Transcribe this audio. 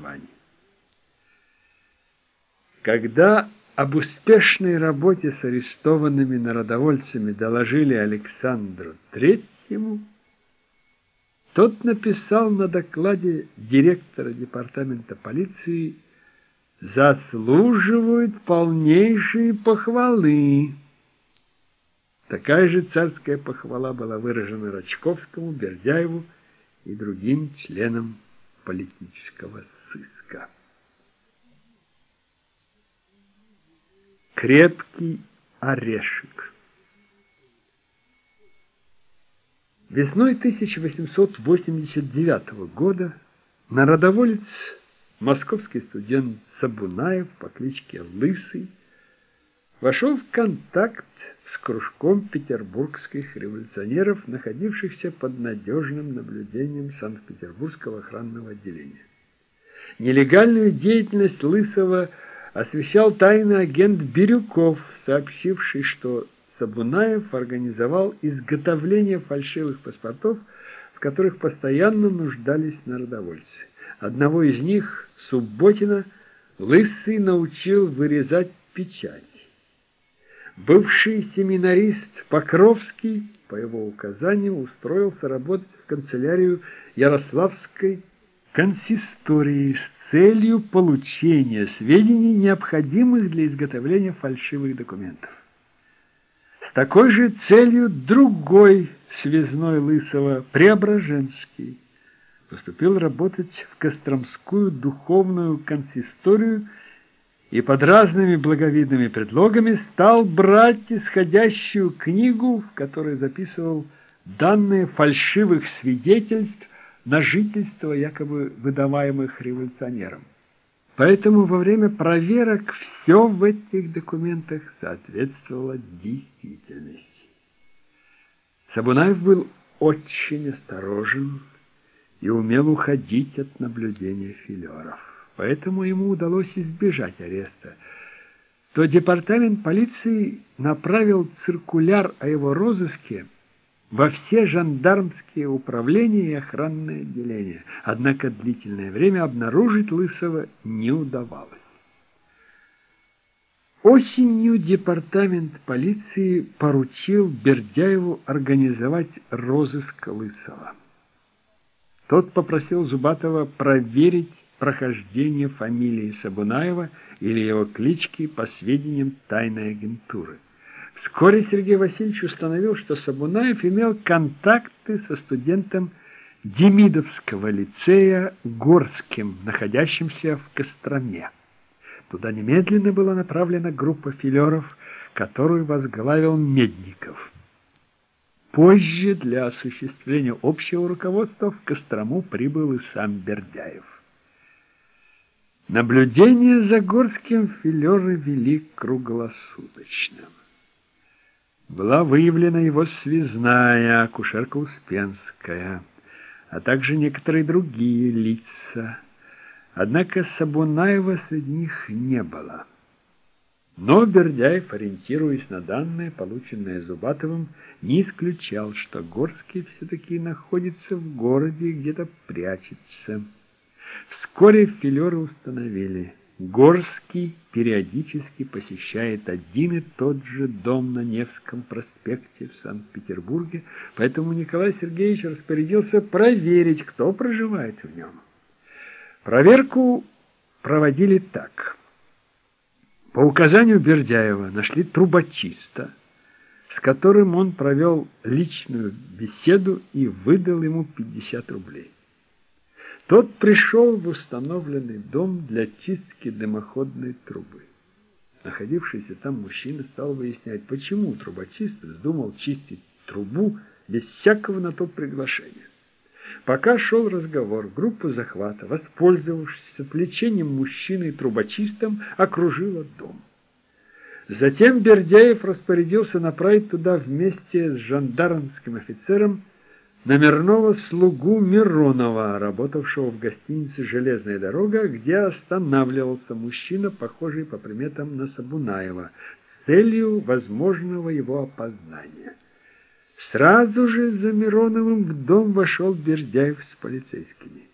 увещеваний. Когда об успешной работе с арестованными народовольцами доложили Александру Третьему, тот написал на докладе директора департамента полиции «Заслуживают полнейшие похвалы». Такая же царская похвала была выражена Рачковскому, Бердяеву и другим членам политического сыска. Крепкий орешек Весной 1889 года народоволец, московский студент Сабунаев по кличке Лысый, вошел в контакт с кружком петербургских революционеров, находившихся под надежным наблюдением Санкт-Петербургского охранного отделения. Нелегальную деятельность Лысого освещал тайный агент Бирюков, сообщивший, что Сабунаев организовал изготовление фальшивых паспортов, в которых постоянно нуждались народовольцы. Одного из них, Субботина, Лысый научил вырезать печать. Бывший семинарист Покровский, по его указанию, устроился работать в канцелярию Ярославской консистории с целью получения сведений, необходимых для изготовления фальшивых документов. С такой же целью другой связной Лысого, Преображенский, поступил работать в Костромскую духовную консисторию и под разными благовидными предлогами стал брать исходящую книгу, в которой записывал данные фальшивых свидетельств на жительство, якобы выдаваемых революционерам. Поэтому во время проверок все в этих документах соответствовало действительности. Сабунаев был очень осторожен и умел уходить от наблюдения филеров поэтому ему удалось избежать ареста, то департамент полиции направил циркуляр о его розыске во все жандармские управления и охранные отделения. Однако длительное время обнаружить Лысого не удавалось. Осенью департамент полиции поручил Бердяеву организовать розыск Лысого. Тот попросил Зубатова проверить прохождение фамилии Сабунаева или его клички по сведениям тайной агентуры. Вскоре Сергей Васильевич установил, что Сабунаев имел контакты со студентом Демидовского лицея Горским, находящимся в Костроме. Туда немедленно была направлена группа филеров, которую возглавил Медников. Позже для осуществления общего руководства в Кострому прибыл и сам Бердяев. Наблюдение за Горским филеры вели круглосуточно. Была выявлена его связная, акушерка Успенская, а также некоторые другие лица. Однако Сабунаева среди них не было. Но Бердяев, ориентируясь на данные, полученные Зубатовым, не исключал, что Горский все-таки находится в городе и где-то прячется. Вскоре филеры установили, Горский периодически посещает один и тот же дом на Невском проспекте в Санкт-Петербурге, поэтому Николай Сергеевич распорядился проверить, кто проживает в нем. Проверку проводили так. По указанию Бердяева нашли трубочиста, с которым он провел личную беседу и выдал ему 50 рублей. Тот пришел в установленный дом для чистки дымоходной трубы. Находившийся там мужчина стал выяснять, почему трубочист вздумал чистить трубу без всякого на то приглашения. Пока шел разговор, группа захвата, воспользовавшись отвлечением мужчины трубочистом, окружила дом. Затем Бердяев распорядился направить туда вместе с жандармским офицером номерного слугу Миронова, работавшего в гостинице «Железная дорога», где останавливался мужчина, похожий по приметам на Сабунаева, с целью возможного его опознания. Сразу же за Мироновым в дом вошел Бердяев с полицейскими.